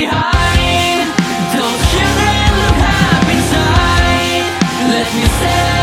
Don't you look happy inside. Let me say.